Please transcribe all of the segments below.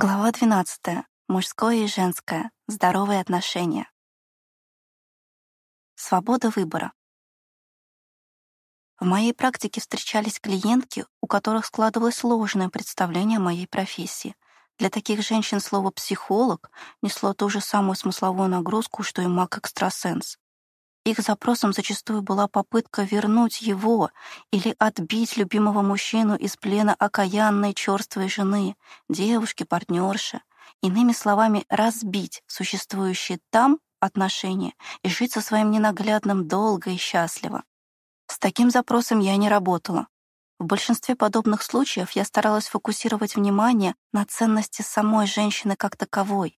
Глава 12. Мужское и женское. Здоровые отношения. Свобода выбора. В моей практике встречались клиентки, у которых складывалось ложное представление о моей профессии. Для таких женщин слово «психолог» несло ту же самую смысловую нагрузку, что и маг-экстрасенс. Их запросом зачастую была попытка вернуть его или отбить любимого мужчину из плена окаянной черствой жены, девушки, партнерши. Иными словами, разбить существующие там отношения и жить со своим ненаглядным долго и счастливо. С таким запросом я не работала. В большинстве подобных случаев я старалась фокусировать внимание на ценности самой женщины как таковой.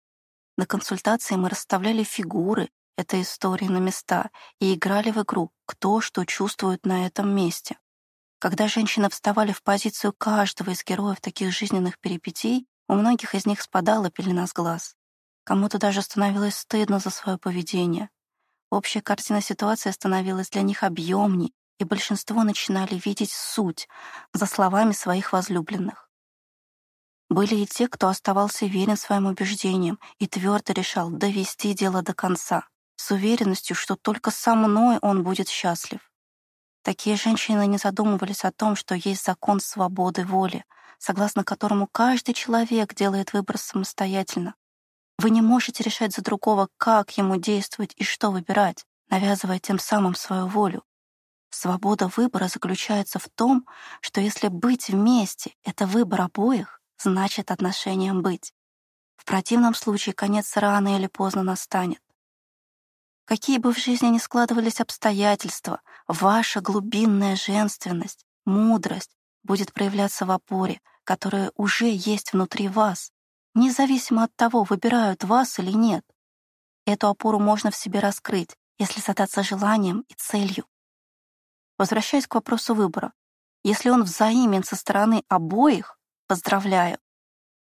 На консультации мы расставляли фигуры, этой истории на места и играли в игру «Кто что чувствует на этом месте». Когда женщины вставали в позицию каждого из героев таких жизненных перипетий, у многих из них спадала пелена с глаз. Кому-то даже становилось стыдно за свое поведение. Общая картина ситуации становилась для них объемней, и большинство начинали видеть суть за словами своих возлюбленных. Были и те, кто оставался верен своим убеждениям и твердо решал довести дело до конца с уверенностью, что только со мной он будет счастлив. Такие женщины не задумывались о том, что есть закон свободы воли, согласно которому каждый человек делает выбор самостоятельно. Вы не можете решать за другого, как ему действовать и что выбирать, навязывая тем самым свою волю. Свобода выбора заключается в том, что если быть вместе — это выбор обоих, значит отношениям быть. В противном случае конец рано или поздно настанет. Какие бы в жизни ни складывались обстоятельства, ваша глубинная женственность, мудрость будет проявляться в опоре, которая уже есть внутри вас, независимо от того, выбирают вас или нет. Эту опору можно в себе раскрыть, если задаться желанием и целью. Возвращаясь к вопросу выбора, если он взаимен со стороны обоих, поздравляю.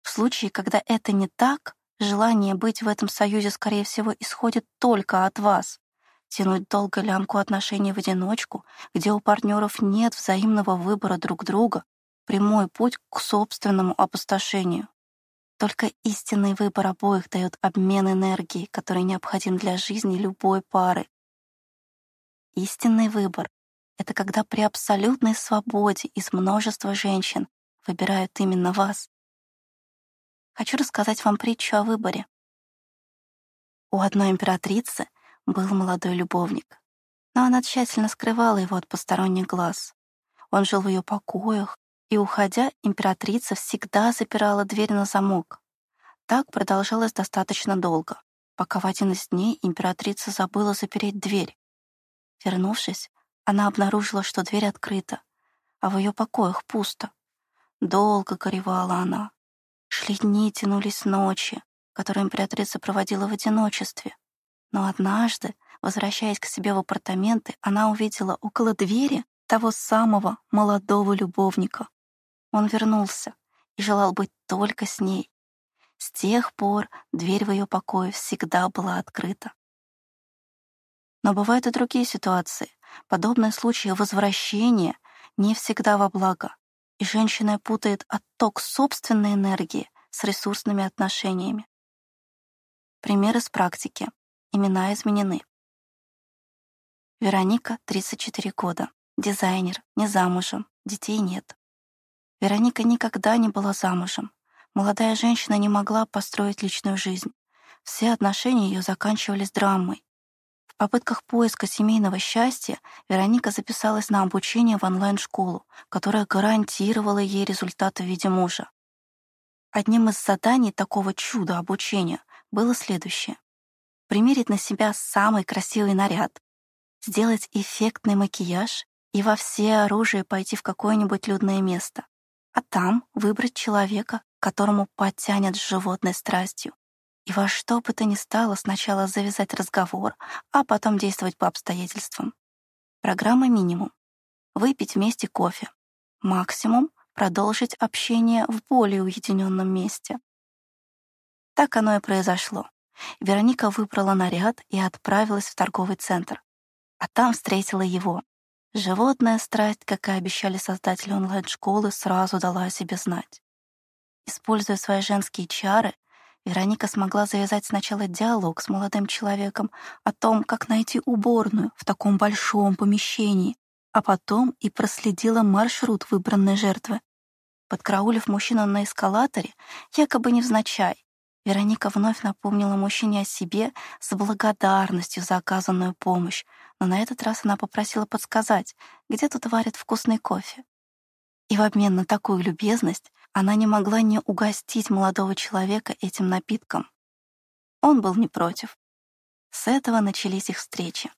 В случае, когда это не так, Желание быть в этом союзе, скорее всего, исходит только от вас. Тянуть долго лямку отношений в одиночку, где у партнеров нет взаимного выбора друг друга, прямой путь к собственному опустошению. Только истинный выбор обоих дает обмен энергии, который необходим для жизни любой пары. Истинный выбор — это когда при абсолютной свободе из множества женщин выбирают именно вас хочу рассказать вам притчу о выборе. У одной императрицы был молодой любовник, но она тщательно скрывала его от посторонних глаз. Он жил в ее покоях, и, уходя, императрица всегда запирала дверь на замок. Так продолжалось достаточно долго, пока в один из дней императрица забыла запереть дверь. Вернувшись, она обнаружила, что дверь открыта, а в ее покоях пусто. Долго горевала она, Шли дни, тянулись ночи, которые императрица проводила в одиночестве. Но однажды, возвращаясь к себе в апартаменты, она увидела около двери того самого молодого любовника. Он вернулся и желал быть только с ней. С тех пор дверь в ее покое всегда была открыта. Но бывают и другие ситуации. Подобные случаи возвращения не всегда во благо и женщина путает отток собственной энергии с ресурсными отношениями. Примеры с практики. Имена изменены. Вероника, 34 года. Дизайнер, не замужем, детей нет. Вероника никогда не была замужем. Молодая женщина не могла построить личную жизнь. Все отношения ее заканчивались драмой попытках поиска семейного счастья Вероника записалась на обучение в онлайн-школу, которая гарантировала ей результаты в виде мужа. Одним из заданий такого чуда обучения было следующее. Примерить на себя самый красивый наряд, сделать эффектный макияж и во все оружие пойти в какое-нибудь людное место, а там выбрать человека, которому потянет животной страстью, и во что бы то ни стало сначала завязать разговор, а потом действовать по обстоятельствам. Программа минимум. Выпить вместе кофе. Максимум — продолжить общение в более уединенном месте. Так оно и произошло. Вероника выбрала наряд и отправилась в торговый центр. А там встретила его. Животная страсть, как и обещали создатели онлайн-школы, сразу дала о себе знать. Используя свои женские чары, Вероника смогла завязать сначала диалог с молодым человеком о том, как найти уборную в таком большом помещении, а потом и проследила маршрут выбранной жертвы. Подкраулив мужчину на эскалаторе, якобы невзначай, Вероника вновь напомнила мужчине о себе с благодарностью за оказанную помощь, но на этот раз она попросила подсказать, где тут варят вкусный кофе. И в обмен на такую любезность она не могла не угостить молодого человека этим напитком. Он был не против. С этого начались их встречи.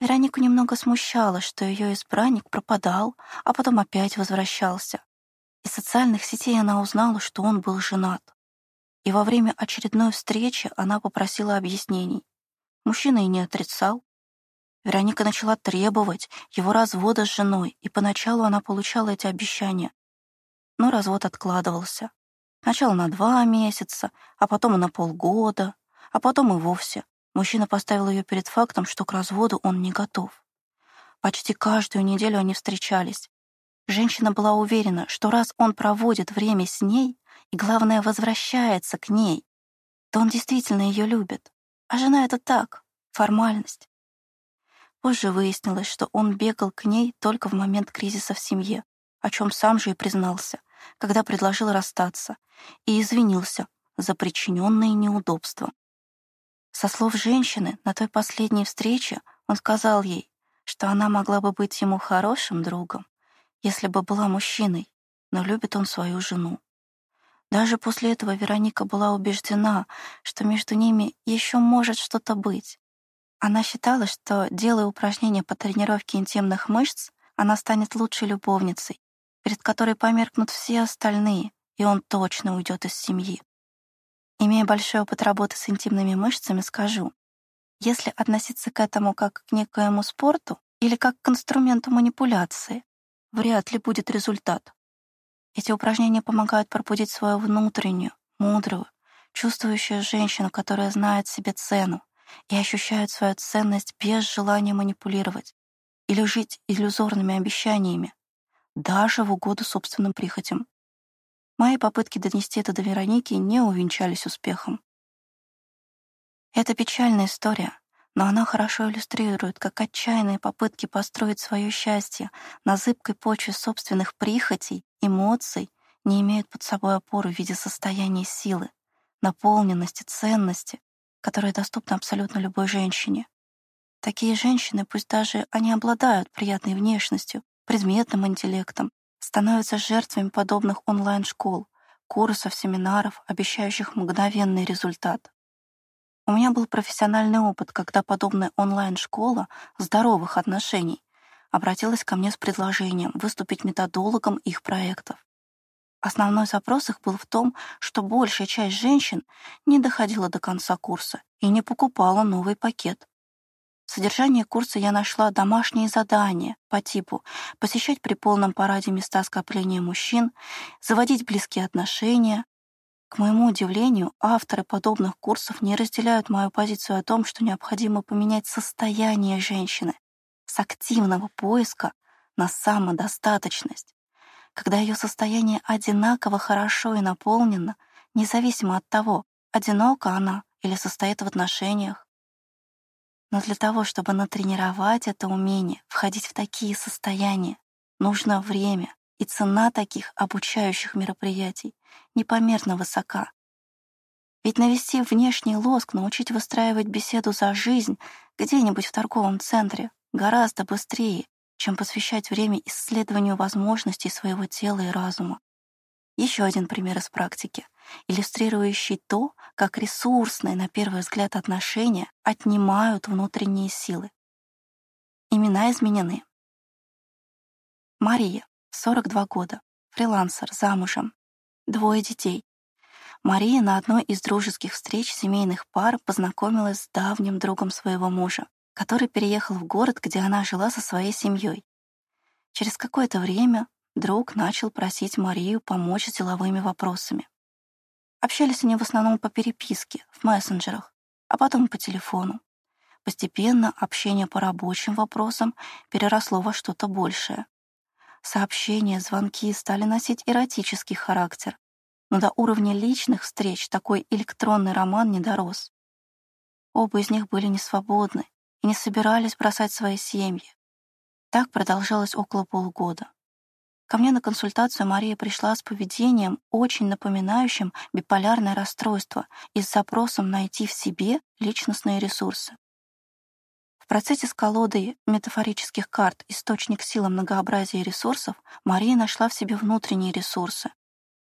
Веронику немного смущало, что ее избранник пропадал, а потом опять возвращался. Из социальных сетей она узнала, что он был женат. И во время очередной встречи она попросила объяснений. Мужчина и не отрицал. Вероника начала требовать его развода с женой, и поначалу она получала эти обещания. Но развод откладывался. Сначала на два месяца, а потом и на полгода, а потом и вовсе. Мужчина поставил ее перед фактом, что к разводу он не готов. Почти каждую неделю они встречались. Женщина была уверена, что раз он проводит время с ней и, главное, возвращается к ней, то он действительно ее любит. А жена — это так, формальность. Позже выяснилось, что он бегал к ней только в момент кризиса в семье, о чем сам же и признался, когда предложил расстаться, и извинился за причиненные неудобства. Со слов женщины, на той последней встрече он сказал ей, что она могла бы быть ему хорошим другом, если бы была мужчиной, но любит он свою жену. Даже после этого Вероника была убеждена, что между ними еще может что-то быть. Она считала, что, делая упражнения по тренировке интимных мышц, она станет лучшей любовницей, перед которой померкнут все остальные, и он точно уйдет из семьи. Имея большой опыт работы с интимными мышцами, скажу, если относиться к этому как к некоему спорту или как к инструменту манипуляции, вряд ли будет результат. Эти упражнения помогают пробудить свою внутреннюю, мудрую, чувствующую женщину, которая знает себе цену и ощущает свою ценность без желания манипулировать или жить иллюзорными обещаниями, даже в угоду собственным прихотям. Мои попытки донести это до Вероники не увенчались успехом. Это печальная история, но она хорошо иллюстрирует, как отчаянные попытки построить свое счастье на зыбкой почве собственных прихотей, эмоций не имеют под собой опоры в виде состояния силы, наполненности, ценности, которая доступна абсолютно любой женщине. Такие женщины, пусть даже они обладают приятной внешностью, предметным интеллектом, становятся жертвами подобных онлайн-школ, курсов, семинаров, обещающих мгновенный результат. У меня был профессиональный опыт, когда подобная онлайн-школа здоровых отношений обратилась ко мне с предложением выступить методологом их проектов. Основной запрос их был в том, что большая часть женщин не доходила до конца курса и не покупала новый пакет. В содержании курса я нашла домашние задания по типу посещать при полном параде места скопления мужчин, заводить близкие отношения. К моему удивлению, авторы подобных курсов не разделяют мою позицию о том, что необходимо поменять состояние женщины с активного поиска на самодостаточность, когда ее состояние одинаково хорошо и наполнено, независимо от того, одинока она или состоит в отношениях. Но для того, чтобы натренировать это умение, входить в такие состояния, нужно время, и цена таких обучающих мероприятий непомерно высока. Ведь навести внешний лоск, научить выстраивать беседу за жизнь где-нибудь в торговом центре гораздо быстрее, чем посвящать время исследованию возможностей своего тела и разума. Еще один пример из практики, иллюстрирующий то, как ресурсные, на первый взгляд, отношения отнимают внутренние силы. Имена изменены. Мария, 42 года, фрилансер, замужем, двое детей. Мария на одной из дружеских встреч семейных пар познакомилась с давним другом своего мужа, который переехал в город, где она жила со своей семьей. Через какое-то время друг начал просить Марию помочь с деловыми вопросами. Общались они в основном по переписке, в мессенджерах, а потом по телефону. Постепенно общение по рабочим вопросам переросло во что-то большее. Сообщения, звонки стали носить эротический характер, но до уровня личных встреч такой электронный роман не дорос. Оба из них были несвободны и не собирались бросать свои семьи. Так продолжалось около полугода. Ко мне на консультацию Мария пришла с поведением, очень напоминающим биполярное расстройство и с запросом найти в себе личностные ресурсы. В процессе с колодой метафорических карт «Источник силы многообразия ресурсов» Мария нашла в себе внутренние ресурсы.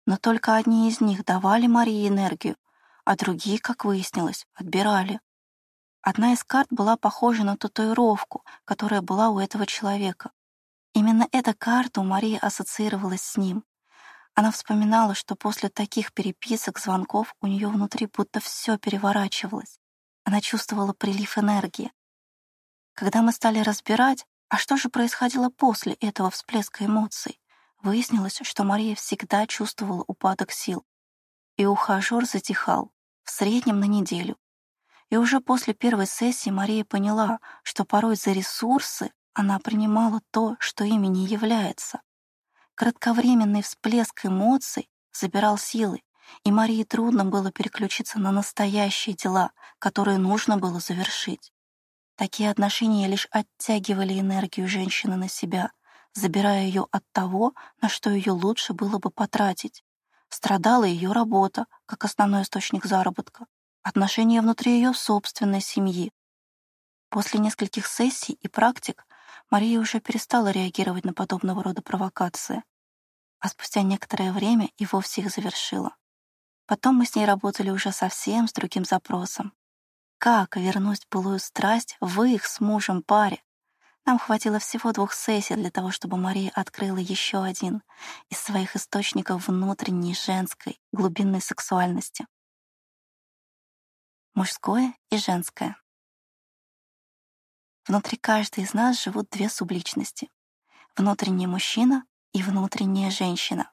Но только одни из них давали Марии энергию, а другие, как выяснилось, отбирали. Одна из карт была похожа на татуировку, которая была у этого человека. Именно эта карта у Марии ассоциировалась с ним. Она вспоминала, что после таких переписок, звонков у нее внутри будто все переворачивалось. Она чувствовала прилив энергии. Когда мы стали разбирать, а что же происходило после этого всплеска эмоций, выяснилось, что Мария всегда чувствовала упадок сил. И ухажер затихал, в среднем на неделю. И уже после первой сессии Мария поняла, что порой за ресурсы она принимала то, что ими не является. Кратковременный всплеск эмоций забирал силы, и Марии трудно было переключиться на настоящие дела, которые нужно было завершить. Такие отношения лишь оттягивали энергию женщины на себя, забирая ее от того, на что ее лучше было бы потратить. Страдала ее работа, как основной источник заработка, отношения внутри ее собственной семьи. После нескольких сессий и практик Мария уже перестала реагировать на подобного рода провокации, а спустя некоторое время и вовсе их завершила. Потом мы с ней работали уже совсем с другим запросом, как вернуть былую страсть в их с мужем паре? Нам хватило всего двух сессий для того, чтобы Мария открыла еще один из своих источников внутренней женской глубинной сексуальности. Мужское и женское. Внутри каждой из нас живут две субличности — внутренний мужчина и внутренняя женщина.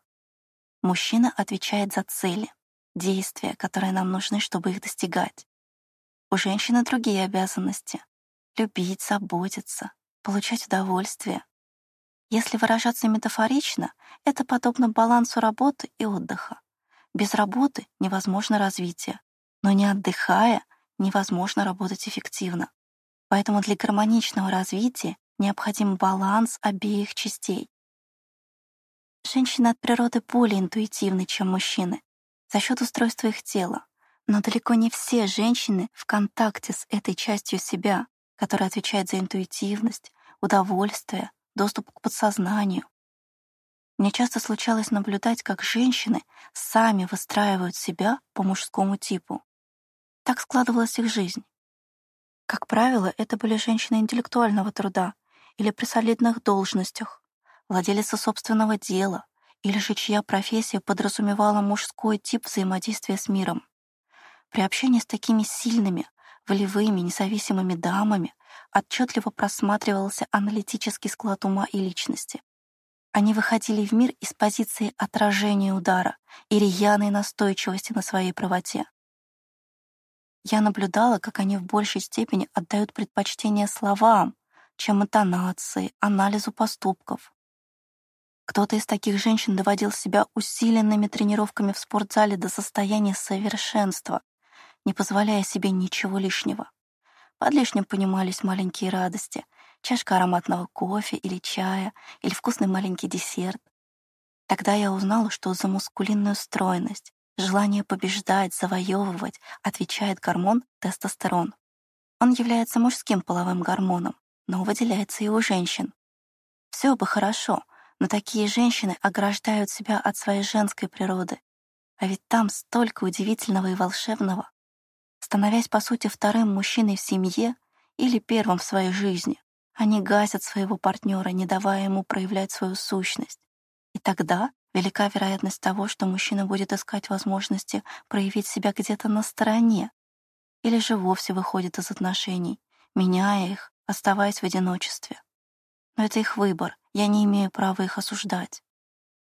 Мужчина отвечает за цели, действия, которые нам нужны, чтобы их достигать. У женщины другие обязанности — любить, заботиться, получать удовольствие. Если выражаться метафорично, это подобно балансу работы и отдыха. Без работы невозможно развитие, но не отдыхая невозможно работать эффективно. Поэтому для гармоничного развития необходим баланс обеих частей. Женщины от природы более интуитивны, чем мужчины, за счет устройства их тела, но далеко не все женщины в контакте с этой частью себя, которая отвечает за интуитивность, удовольствие, доступ к подсознанию. Мне часто случалось наблюдать, как женщины сами выстраивают себя по мужскому типу. Так складывалась их жизнь. Как правило, это были женщины интеллектуального труда или при солидных должностях, владелицы собственного дела, или же чья профессия подразумевала мужской тип взаимодействия с миром. При общении с такими сильными, волевыми, независимыми дамами отчетливо просматривался аналитический склад ума и личности. Они выходили в мир из позиции отражения удара и рьяной настойчивости на своей правоте. Я наблюдала, как они в большей степени отдают предпочтение словам, чем интонации, анализу поступков. Кто-то из таких женщин доводил себя усиленными тренировками в спортзале до состояния совершенства, не позволяя себе ничего лишнего. Под лишним понимались маленькие радости — чашка ароматного кофе или чая, или вкусный маленький десерт. Тогда я узнала, что за мускулинную стройность, желание побеждать, завоевывать отвечает гормон тестостерон. Он является мужским половым гормоном, но выделяется и у женщин. Все бы хорошо, но такие женщины ограждают себя от своей женской природы. А ведь там столько удивительного и волшебного становясь, по сути, вторым мужчиной в семье или первым в своей жизни. Они гасят своего партнера, не давая ему проявлять свою сущность. И тогда велика вероятность того, что мужчина будет искать возможности проявить себя где-то на стороне, или же вовсе выходит из отношений, меняя их, оставаясь в одиночестве. Но это их выбор, я не имею права их осуждать.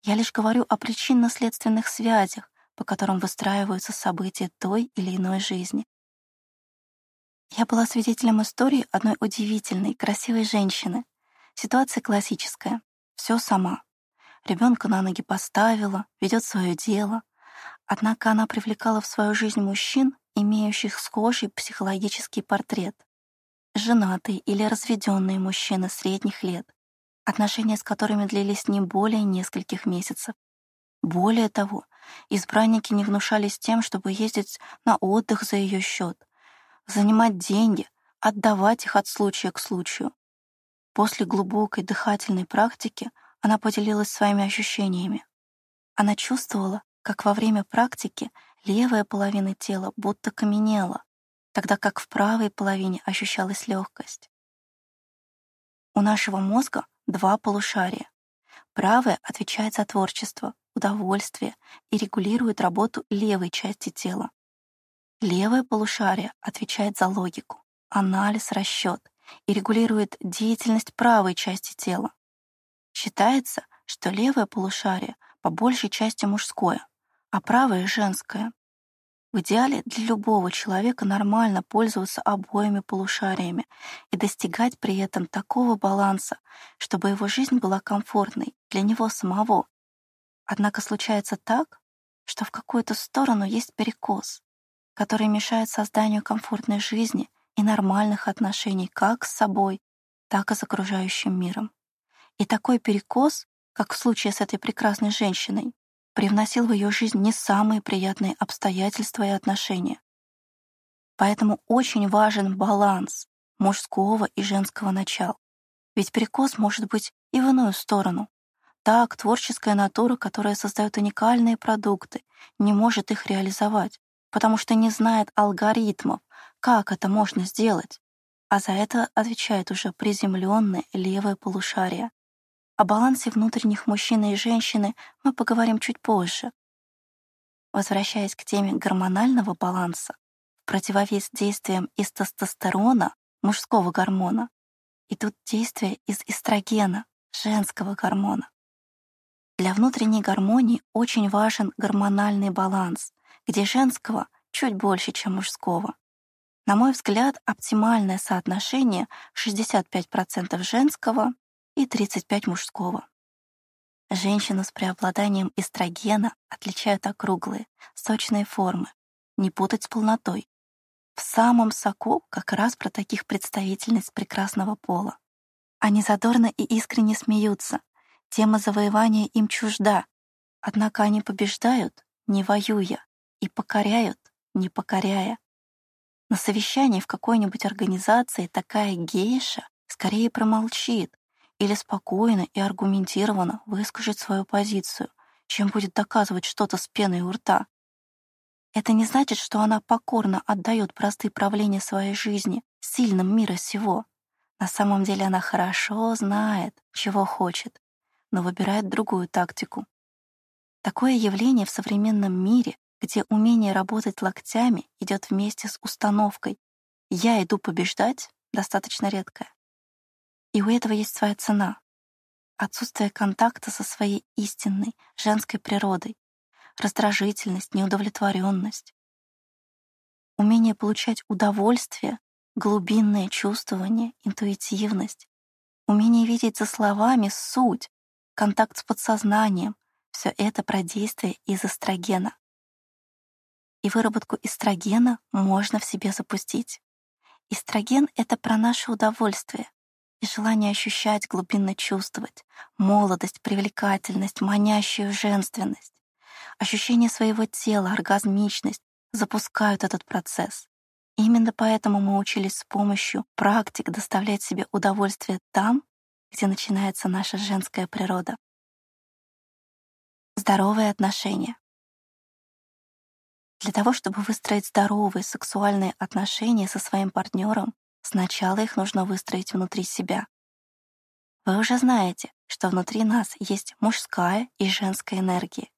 Я лишь говорю о причинно-следственных связях, по которым выстраиваются события той или иной жизни. Я была свидетелем истории одной удивительной, красивой женщины. Ситуация классическая. Все сама. Ребенка на ноги поставила, ведет свое дело. Однако она привлекала в свою жизнь мужчин, имеющих схожий психологический портрет. Женатые или разведенные мужчины средних лет, отношения с которыми длились не более нескольких месяцев. Более того, избранники не внушались тем, чтобы ездить на отдых за ее счет, занимать деньги, отдавать их от случая к случаю. После глубокой дыхательной практики она поделилась своими ощущениями. Она чувствовала, как во время практики левая половина тела будто каменела, тогда как в правой половине ощущалась легкость. У нашего мозга два полушария. Правое отвечает за творчество, удовольствие и регулирует работу левой части тела. Левое полушарие отвечает за логику, анализ, расчет и регулирует деятельность правой части тела. Считается, что левое полушарие по большей части мужское, а правое — женское. В идеале для любого человека нормально пользоваться обоими полушариями и достигать при этом такого баланса, чтобы его жизнь была комфортной для него самого. Однако случается так, что в какую-то сторону есть перекос, который мешает созданию комфортной жизни и нормальных отношений как с собой, так и с окружающим миром. И такой перекос, как в случае с этой прекрасной женщиной, привносил в ее жизнь не самые приятные обстоятельства и отношения. Поэтому очень важен баланс мужского и женского начала. Ведь перекос может быть и в иную сторону. Так, творческая натура, которая создает уникальные продукты, не может их реализовать, потому что не знает алгоритмов, как это можно сделать. А за это отвечает уже приземленное левое полушарие. О балансе внутренних мужчины и женщины мы поговорим чуть позже. Возвращаясь к теме гормонального баланса, в противовес действиям из тестостерона, мужского гормона, идут действия из эстрогена, женского гормона. Для внутренней гармонии очень важен гормональный баланс, где женского чуть больше, чем мужского. На мой взгляд, оптимальное соотношение 65% женского и 35 мужского. Женщину с преобладанием эстрогена отличают округлые, сочные формы, не путать с полнотой. В самом соку как раз про таких представительниц прекрасного пола. Они задорно и искренне смеются. Тема завоевания им чужда. Однако они побеждают, не воюя, и покоряют, не покоряя. На совещании в какой-нибудь организации такая гейша скорее промолчит, или спокойно и аргументированно выскажет свою позицию, чем будет доказывать что-то с пеной у рта. Это не значит, что она покорно отдает простые правления своей жизни сильным мира сего. На самом деле она хорошо знает, чего хочет, но выбирает другую тактику. Такое явление в современном мире, где умение работать локтями идет вместе с установкой «я иду побеждать», достаточно редкое. И у этого есть своя цена. Отсутствие контакта со своей истинной женской природой, раздражительность, неудовлетворенность. Умение получать удовольствие, глубинное чувствование, интуитивность, умение видеть за словами суть, контакт с подсознанием — все это про действие из эстрогена. И выработку эстрогена можно в себе запустить. Эстроген — это про наше удовольствие, и желание ощущать, глубинно чувствовать, молодость, привлекательность, манящую женственность. Ощущение своего тела, оргазмичность запускают этот процесс. И именно поэтому мы учились с помощью практик доставлять себе удовольствие там, где начинается наша женская природа. Здоровые отношения. Для того, чтобы выстроить здоровые сексуальные отношения со своим партнером, Сначала их нужно выстроить внутри себя. Вы уже знаете, что внутри нас есть мужская и женская энергия.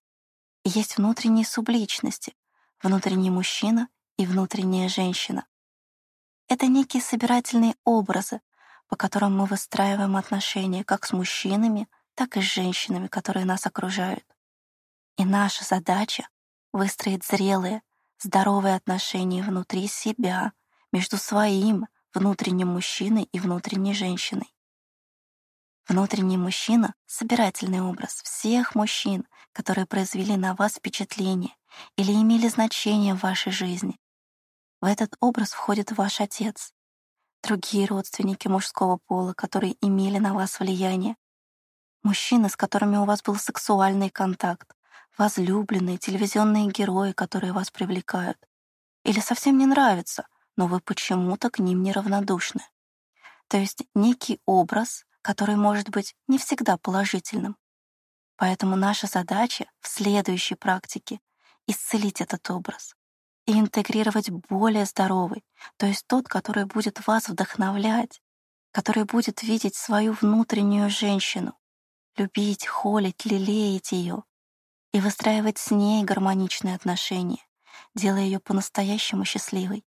И есть внутренние субличности, внутренний мужчина и внутренняя женщина. Это некие собирательные образы, по которым мы выстраиваем отношения как с мужчинами, так и с женщинами, которые нас окружают. И наша задача — выстроить зрелые, здоровые отношения внутри себя, между своим внутренним мужчиной и внутренней женщиной. Внутренний мужчина — собирательный образ всех мужчин, которые произвели на вас впечатление или имели значение в вашей жизни. В этот образ входит ваш отец, другие родственники мужского пола, которые имели на вас влияние, мужчины, с которыми у вас был сексуальный контакт, возлюбленные, телевизионные герои, которые вас привлекают, или совсем не нравятся, но вы почему-то к ним неравнодушны. То есть некий образ, который может быть не всегда положительным. Поэтому наша задача в следующей практике — исцелить этот образ и интегрировать более здоровый, то есть тот, который будет вас вдохновлять, который будет видеть свою внутреннюю женщину, любить, холить, лелеять ее и выстраивать с ней гармоничные отношения, делая ее по-настоящему счастливой.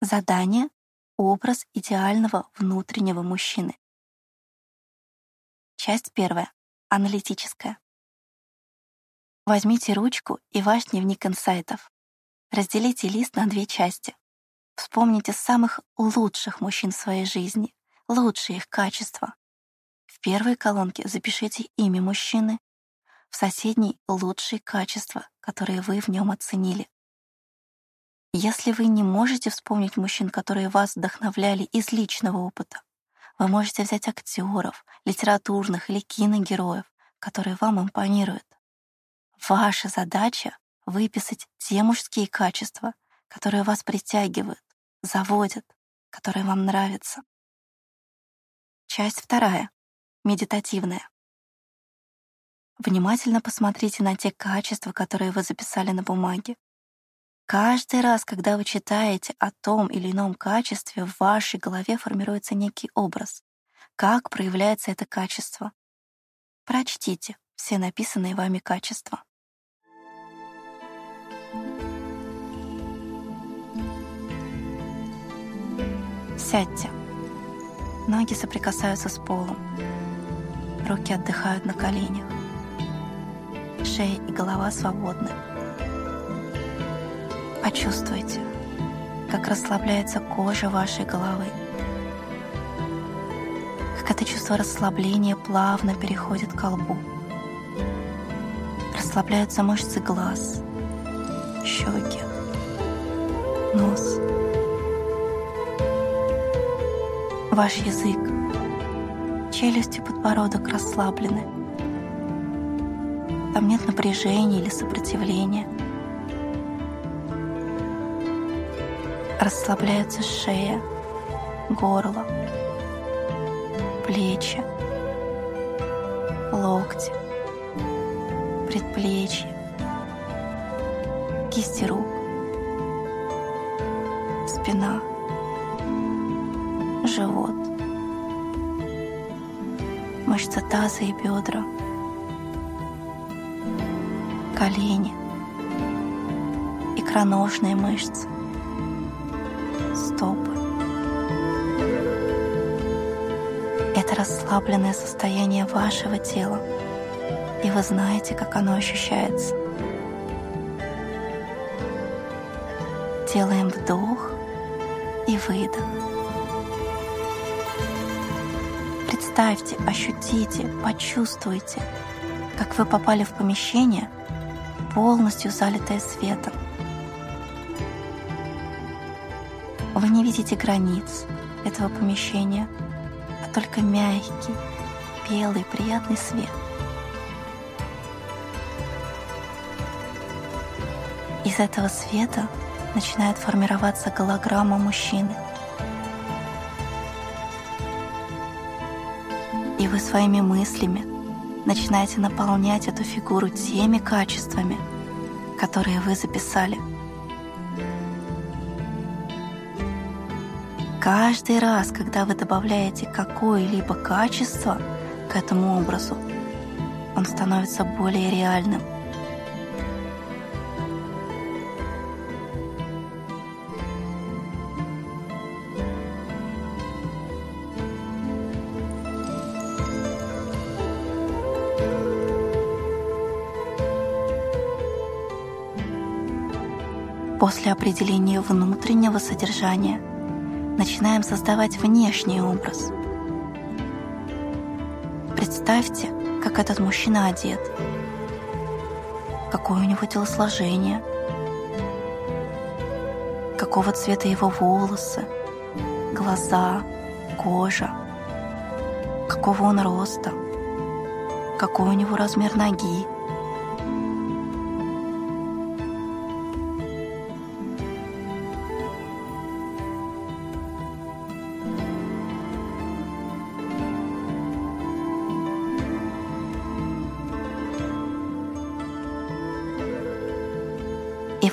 Задание — образ идеального внутреннего мужчины. Часть первая. Аналитическая. Возьмите ручку и ваш дневник инсайтов. Разделите лист на две части. Вспомните самых лучших мужчин в своей жизни, лучшие их качества. В первой колонке запишите имя мужчины, в соседней — лучшие качества, которые вы в нем оценили. Если вы не можете вспомнить мужчин, которые вас вдохновляли из личного опыта, вы можете взять актеров, литературных или киногероев, которые вам импонируют. Ваша задача — выписать те мужские качества, которые вас притягивают, заводят, которые вам нравятся. Часть вторая. Медитативная. Внимательно посмотрите на те качества, которые вы записали на бумаге. Каждый раз, когда вы читаете о том или ином качестве, в вашей голове формируется некий образ. Как проявляется это качество? Прочтите все написанные вами качества. Сядьте. Ноги соприкасаются с полом. Руки отдыхают на коленях. Шея и голова свободны. Почувствуйте, как расслабляется кожа вашей головы. Как это чувство расслабления плавно переходит к лбу. Расслабляются мышцы глаз, щеки, нос. Ваш язык, челюсть и подбородок расслаблены. Там нет напряжения или сопротивления — Расслабляется шея, горло, плечи, локти, предплечья, кисти рук, спина, живот, мышцы таза и бедра, колени, икроножные мышцы, стопы. Это расслабленное состояние вашего тела, и вы знаете, как оно ощущается. Делаем вдох и выдох. Представьте, ощутите, почувствуйте, как вы попали в помещение, полностью залитое светом. Вы не видите границ этого помещения, а только мягкий, белый, приятный свет. Из этого света начинает формироваться голограмма мужчины. И вы своими мыслями начинаете наполнять эту фигуру теми качествами, которые вы записали – Каждый раз, когда вы добавляете какое-либо качество к этому образу, он становится более реальным. После определения внутреннего содержания – начинаем создавать внешний образ. Представьте, как этот мужчина одет, какое у него телосложение, какого цвета его волосы, глаза, кожа, какого он роста, какой у него размер ноги,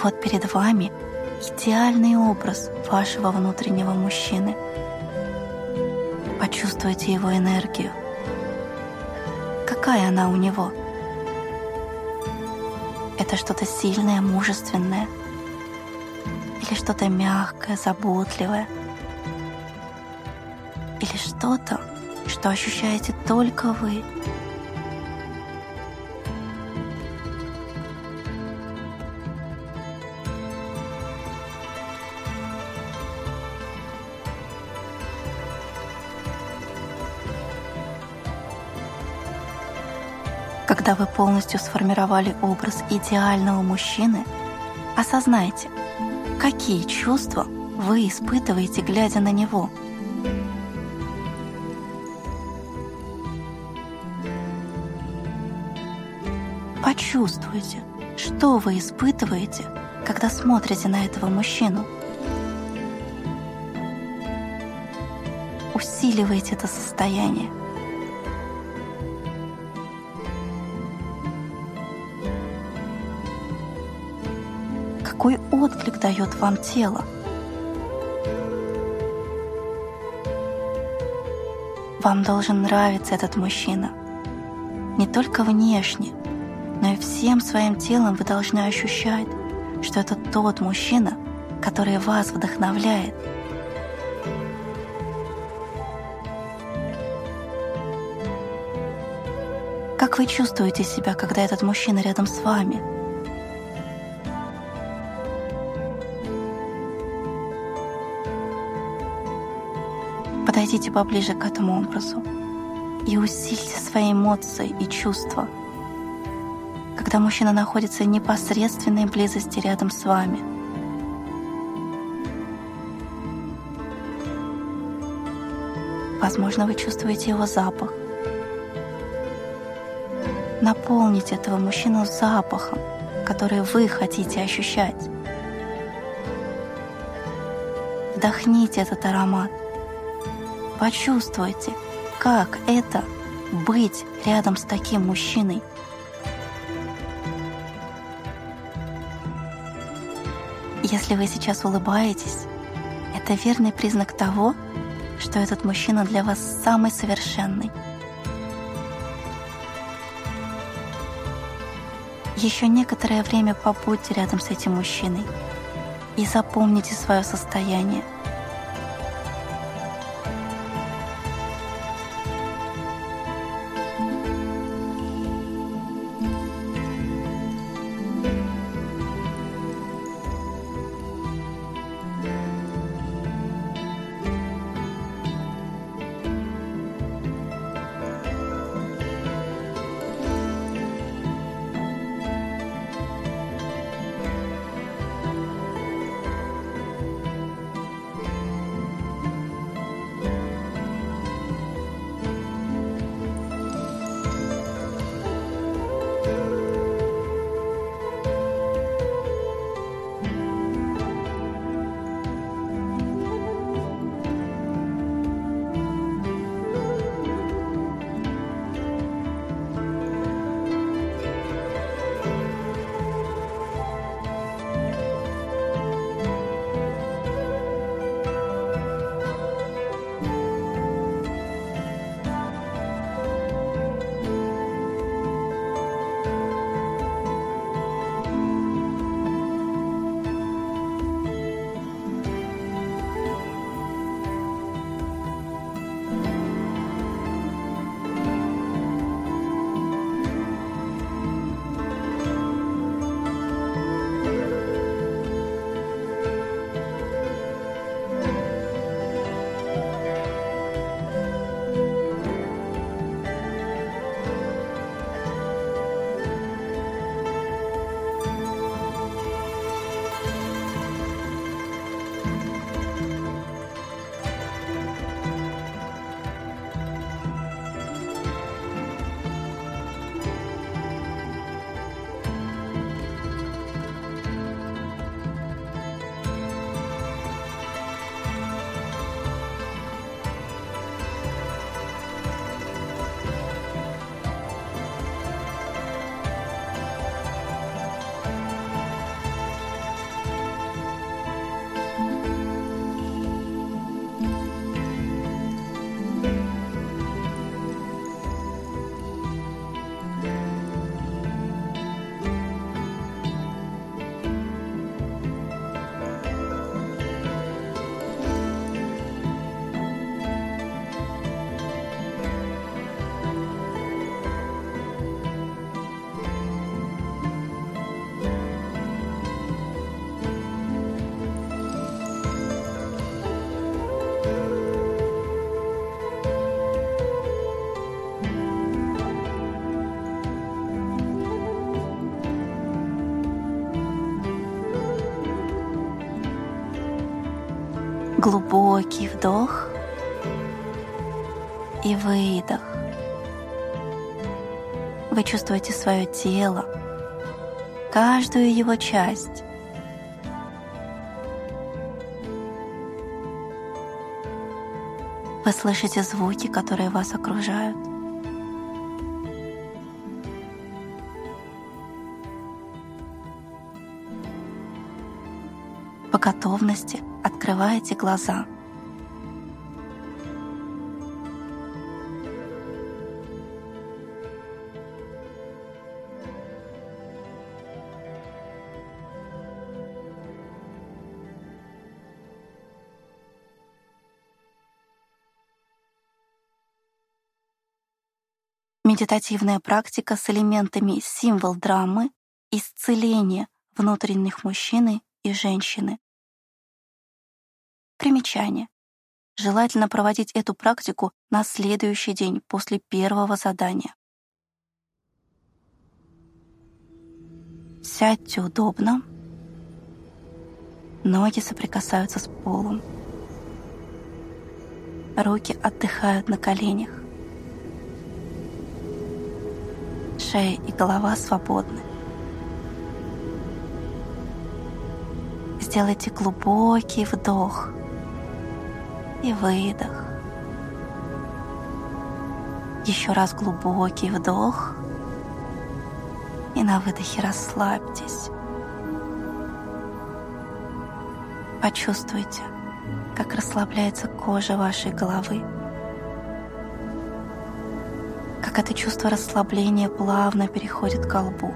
вот перед вами идеальный образ вашего внутреннего мужчины. Почувствуйте его энергию. Какая она у него? Это что-то сильное, мужественное? Или что-то мягкое, заботливое? Или что-то, что ощущаете только вы? Когда вы полностью сформировали образ идеального мужчины, осознайте, какие чувства вы испытываете, глядя на него. Почувствуйте, что вы испытываете, когда смотрите на этого мужчину. Усиливайте это состояние – какой отклик дает вам тело. Вам должен нравиться этот мужчина. Не только внешне, но и всем своим телом вы должны ощущать, что это тот мужчина, который вас вдохновляет. Как вы чувствуете себя, когда этот мужчина рядом с вами – Подойдите поближе к этому образу и усильте свои эмоции и чувства, когда мужчина находится в непосредственной близости рядом с вами. Возможно, вы чувствуете его запах. Наполните этого мужчину запахом, который вы хотите ощущать. Вдохните этот аромат – Почувствуйте, как это быть рядом с таким мужчиной. Если вы сейчас улыбаетесь, это верный признак того, что этот мужчина для вас самый совершенный. Еще некоторое время побудьте рядом с этим мужчиной и запомните свое состояние – Глубокий вдох и выдох. Вы чувствуете свое тело, каждую его часть. Вы слышите звуки, которые вас окружают. По готовности открываете глаза. Медитативная практика с элементами символ драмы, исцеления внутренних мужчины и женщины. Примечание. Желательно проводить эту практику на следующий день после первого задания. Сядьте удобно. Ноги соприкасаются с полом. Руки отдыхают на коленях. Шея и голова свободны. Сделайте глубокий вдох — и выдох. Еще раз глубокий вдох. И на выдохе расслабьтесь. Почувствуйте, как расслабляется кожа вашей головы. Как это чувство расслабления плавно переходит к лбу.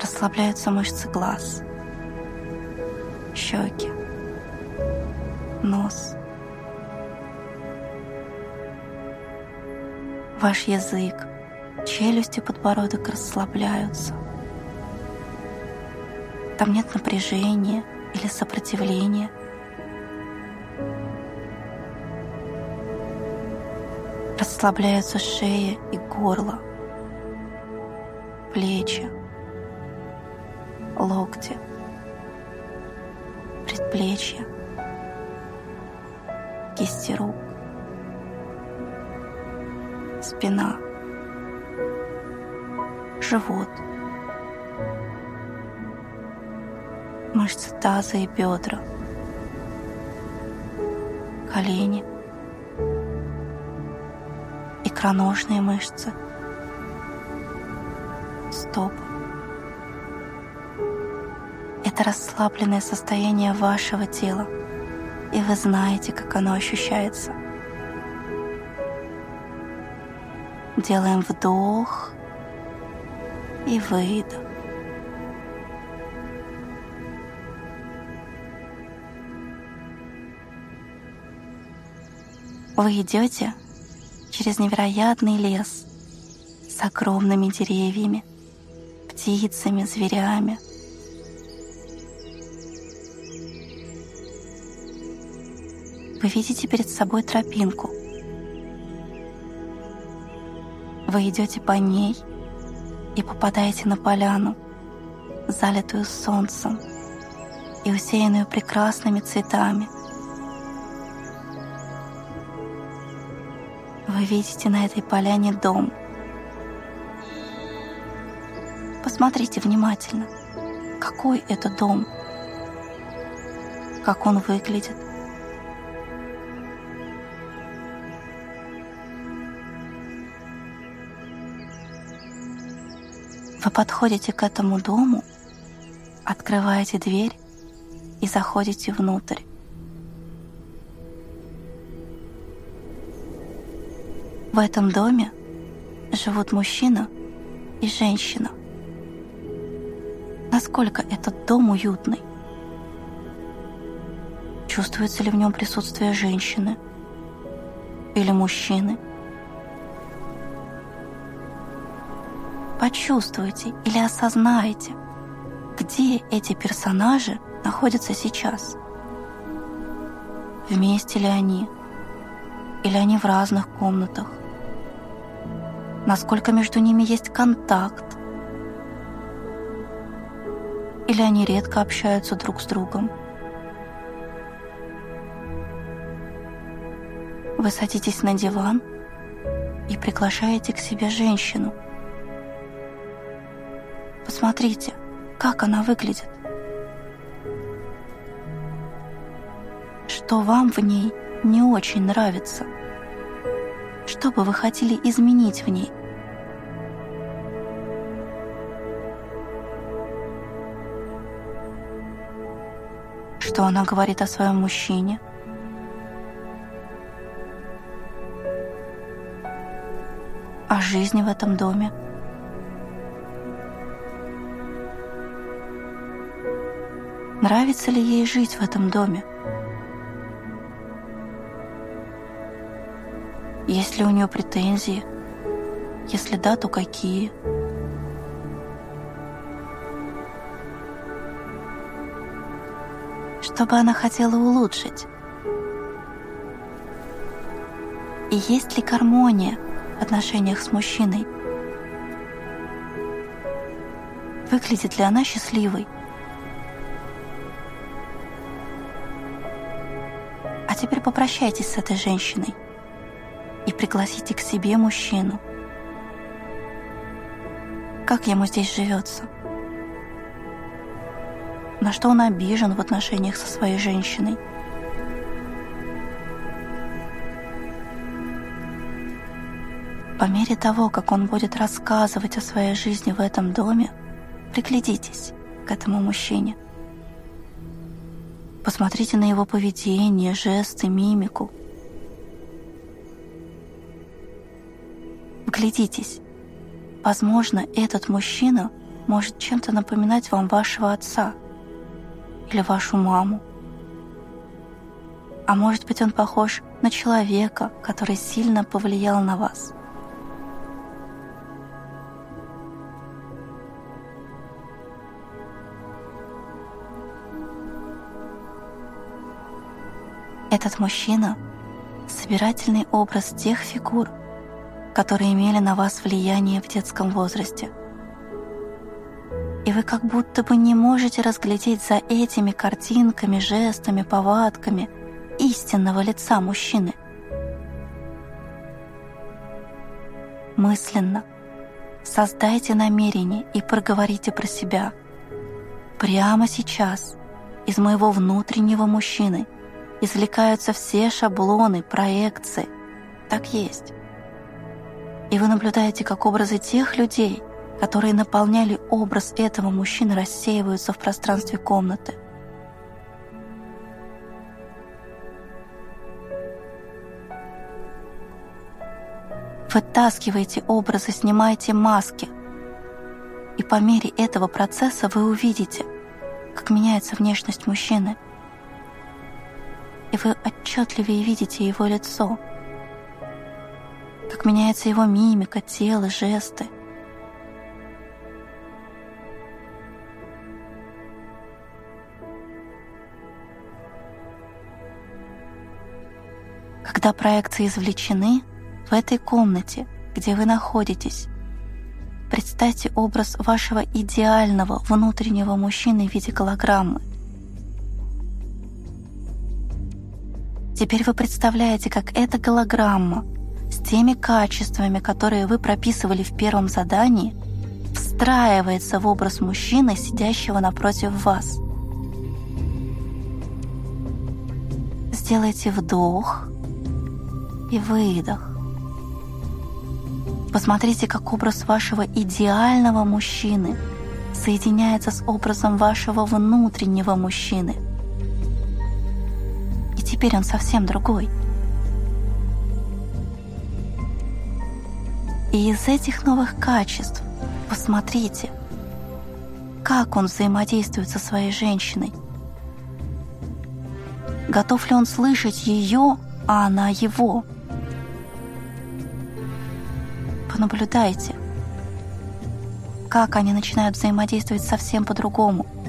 Расслабляются мышцы глаз, щеки, нос. Ваш язык, челюсть и подбородок расслабляются. Там нет напряжения или сопротивления. Расслабляются шея и горло, плечи, локти, предплечья кисти рук, спина, живот, мышцы таза и бедра, колени, икроножные мышцы, стопы. Это расслабленное состояние вашего тела – и вы знаете, как оно ощущается. Делаем вдох и выдох. Вы идете через невероятный лес с огромными деревьями, птицами, зверями — Вы видите перед собой тропинку. Вы идете по ней и попадаете на поляну, залитую солнцем и усеянную прекрасными цветами. Вы видите на этой поляне дом. Посмотрите внимательно, какой это дом, как он выглядит, Вы подходите к этому дому, открываете дверь и заходите внутрь. В этом доме живут мужчина и женщина. Насколько этот дом уютный? Чувствуется ли в нем присутствие женщины или мужчины – почувствуете или осознаете, где эти персонажи находятся сейчас. Вместе ли они? Или они в разных комнатах? Насколько между ними есть контакт? Или они редко общаются друг с другом? Вы садитесь на диван и приглашаете к себе женщину – Посмотрите, как она выглядит. Что вам в ней не очень нравится? Что бы вы хотели изменить в ней? Что она говорит о своем мужчине – о жизни в этом доме. Нравится ли ей жить в этом доме? Есть ли у нее претензии? Если да, то какие? Что бы она хотела улучшить? И есть ли гармония отношениях с мужчиной. Выглядит ли она счастливой? Попрощайтесь с этой женщиной и пригласите к себе мужчину. Как ему здесь живется? На что он обижен в отношениях со своей женщиной? По мере того, как он будет рассказывать о своей жизни в этом доме, приглядитесь к этому мужчине. Посмотрите на его поведение, жесты, мимику. Вглядитесь. Возможно, этот мужчина может чем-то напоминать вам вашего отца или вашу маму. А может быть, он похож на человека, который сильно повлиял на вас – Этот мужчина — собирательный образ тех фигур, которые имели на вас влияние в детском возрасте. И вы как будто бы не можете разглядеть за этими картинками, жестами, повадками истинного лица мужчины. Мысленно создайте намерение и проговорите про себя. Прямо сейчас из моего внутреннего мужчины — извлекаются все шаблоны, проекции. Так есть. И вы наблюдаете, как образы тех людей, которые наполняли образ этого мужчины, рассеиваются в пространстве комнаты. Вытаскивайте образы, снимайте маски. И по мере этого процесса вы увидите, как меняется внешность мужчины – и вы отчетливее видите его лицо, как меняется его мимика, тело, жесты. Когда проекции извлечены, в этой комнате, где вы находитесь, представьте образ вашего идеального внутреннего мужчины в виде голограммы. Теперь вы представляете, как эта голограмма с теми качествами, которые вы прописывали в первом задании, встраивается в образ мужчины, сидящего напротив вас. Сделайте вдох и выдох. Посмотрите, как образ вашего идеального мужчины соединяется с образом вашего внутреннего мужчины – Теперь он совсем другой. И из этих новых качеств посмотрите, как он взаимодействует со своей женщиной. Готов ли он слышать ее, а она его? Понаблюдайте, как они начинают взаимодействовать совсем по-другому –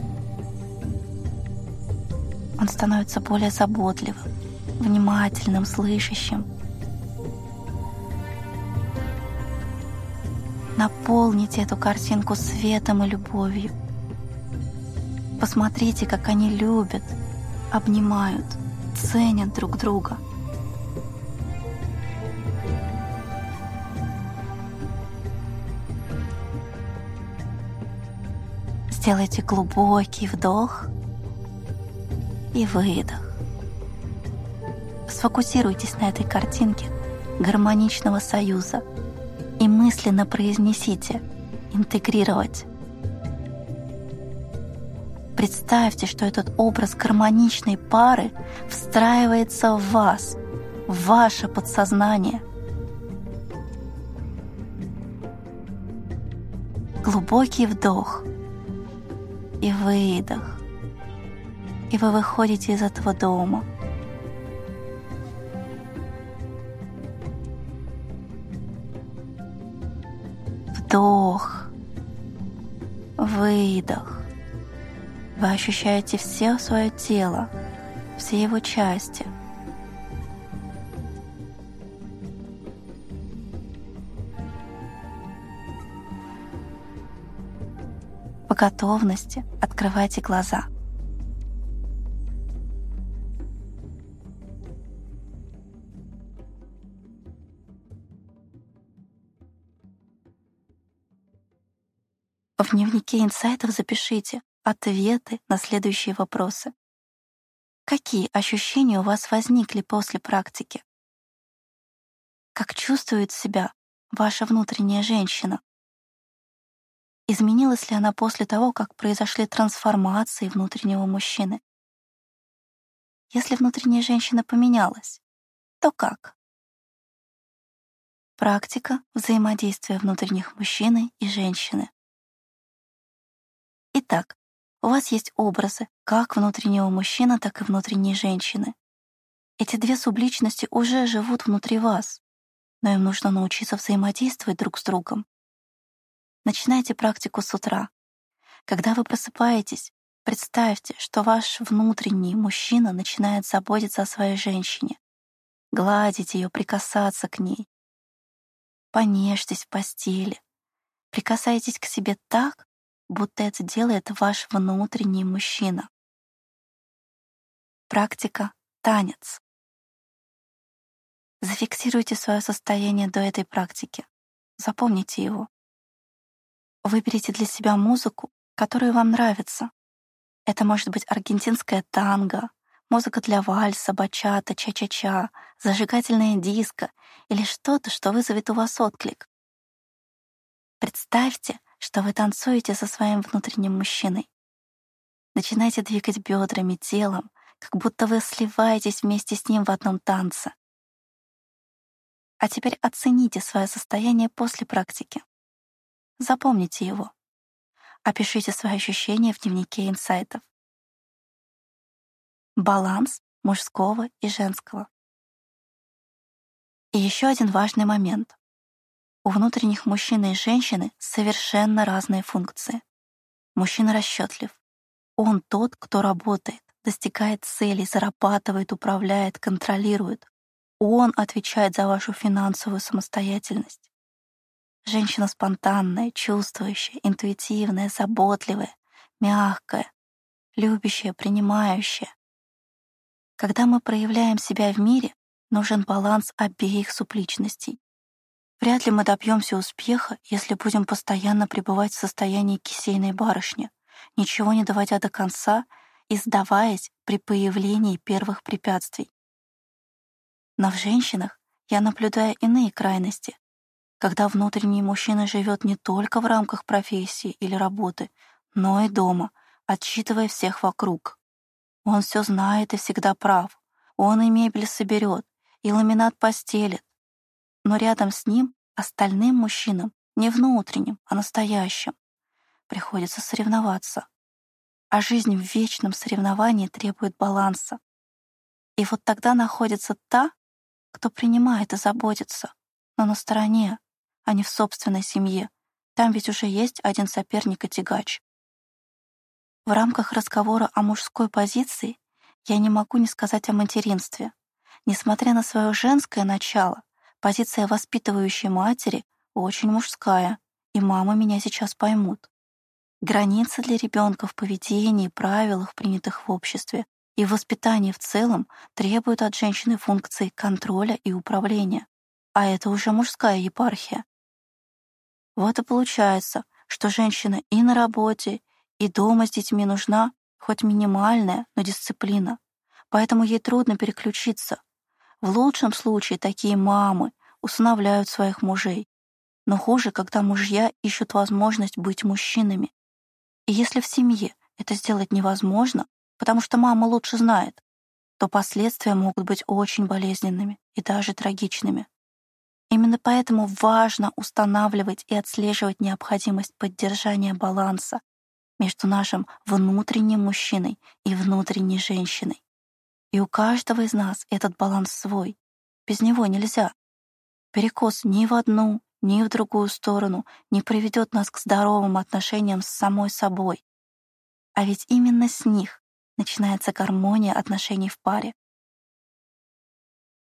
он становится более заботливым, внимательным, слышащим. Наполните эту картинку светом и любовью. Посмотрите, как они любят, обнимают, ценят друг друга. Сделайте глубокий вдох – и выдох. Сфокусируйтесь на этой картинке гармоничного союза и мысленно произнесите «интегрировать». Представьте, что этот образ гармоничной пары встраивается в вас, в ваше подсознание. Глубокий вдох и выдох. И вы выходите из этого дома. Вдох, выдох. Вы ощущаете все свое тело, все его части. По готовности открывайте глаза. Дневнике инсайтов запишите, ответы на следующие вопросы. Какие ощущения у вас возникли после практики? Как чувствует себя ваша внутренняя женщина? Изменилась ли она после того, как произошли трансформации внутреннего мужчины? Если внутренняя женщина поменялась, то как? Практика взаимодействия внутренних мужчины и женщины. Итак, у вас есть образы как внутреннего мужчины, так и внутренней женщины. Эти две субличности уже живут внутри вас, но им нужно научиться взаимодействовать друг с другом. Начинайте практику с утра. Когда вы просыпаетесь, представьте, что ваш внутренний мужчина начинает заботиться о своей женщине, гладить ее, прикасаться к ней. Понежьтесь в постели, прикасайтесь к себе так, будто это делает ваш внутренний мужчина. Практика «Танец». Зафиксируйте свое состояние до этой практики. Запомните его. Выберите для себя музыку, которая вам нравится. Это может быть аргентинская танго, музыка для вальса, бачата, ча-ча-ча, зажигательная диско или что-то, что вызовет у вас отклик. Представьте, что вы танцуете со своим внутренним мужчиной. Начинайте двигать бедрами, телом, как будто вы сливаетесь вместе с ним в одном танце. А теперь оцените свое состояние после практики. Запомните его. Опишите свои ощущения в дневнике инсайтов. Баланс мужского и женского. И еще один важный момент. У внутренних мужчины и женщины совершенно разные функции. Мужчина расчетлив. Он тот, кто работает, достигает целей, зарабатывает, управляет, контролирует. Он отвечает за вашу финансовую самостоятельность. Женщина спонтанная, чувствующая, интуитивная, заботливая, мягкая, любящая, принимающая. Когда мы проявляем себя в мире, нужен баланс обеих субличностей. Вряд ли мы добьемся успеха, если будем постоянно пребывать в состоянии кисейной барышни, ничего не доводя до конца и сдаваясь при появлении первых препятствий. Но в женщинах я наблюдаю иные крайности, когда внутренний мужчина живет не только в рамках профессии или работы, но и дома, отчитывая всех вокруг. Он все знает и всегда прав. Он и мебель соберет, и ламинат постелит, но рядом с ним остальным мужчинам, не внутренним, а настоящим, приходится соревноваться. А жизнь в вечном соревновании требует баланса. И вот тогда находится та, кто принимает и заботится, но на стороне, а не в собственной семье. Там ведь уже есть один соперник и тягач. В рамках разговора о мужской позиции я не могу не сказать о материнстве. Несмотря на свое женское начало, Позиция воспитывающей матери очень мужская, и мамы меня сейчас поймут. Границы для ребенка в поведении, правилах, принятых в обществе, и в воспитании в целом требуют от женщины функции контроля и управления. А это уже мужская епархия. Вот и получается, что женщина и на работе, И дома с детьми нужна хоть минимальная, но дисциплина. Поэтому ей трудно переключиться. В лучшем случае такие мамы усыновляют своих мужей. Но хуже, когда мужья ищут возможность быть мужчинами. И если в семье это сделать невозможно, потому что мама лучше знает, то последствия могут быть очень болезненными и даже трагичными. Именно поэтому важно устанавливать и отслеживать необходимость поддержания баланса между нашим внутренним мужчиной и внутренней женщиной. И у каждого из нас этот баланс свой. Без него нельзя. Перекос ни в одну, ни в другую сторону не приведет нас к здоровым отношениям с самой собой. А ведь именно с них начинается гармония отношений в паре.